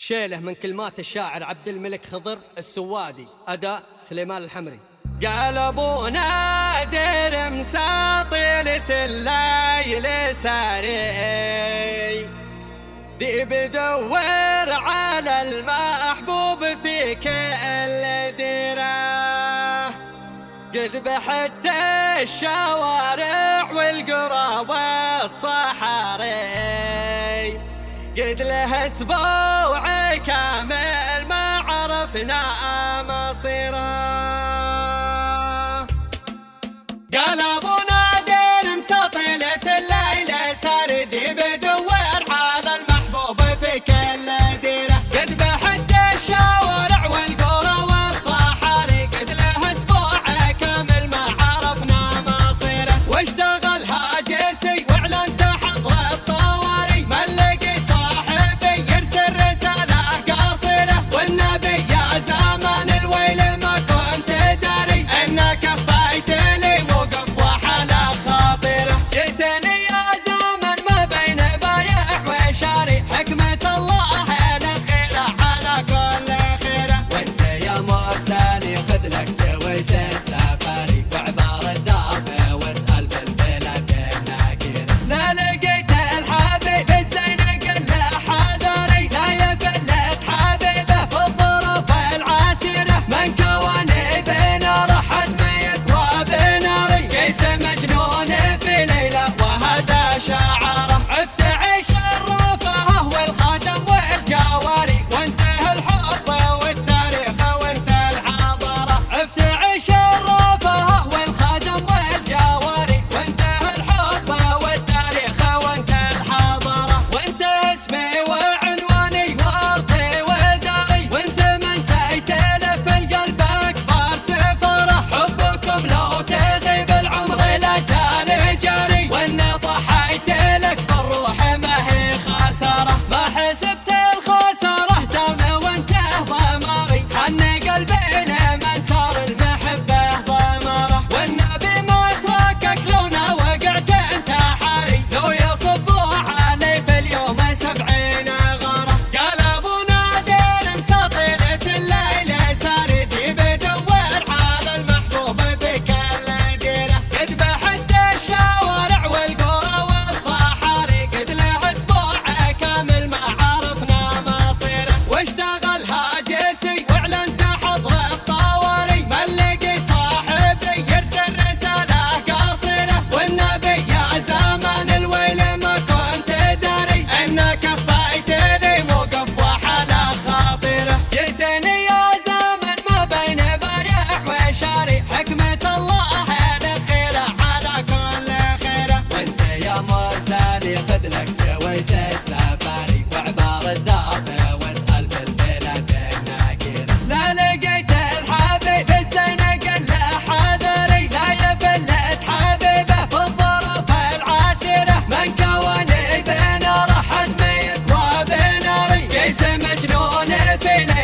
شيله من كلمات الشاعر عبد الملك خضر السوادي أداء سليمان الحمري. قال ابو نادر مساطيلة الليل ساري. ذي بدور على المحبوب في كل ديرة. قد بحت الشوارع والقرى والصحاري. قد له أسبوع كامل ما عرفنا مصيره pena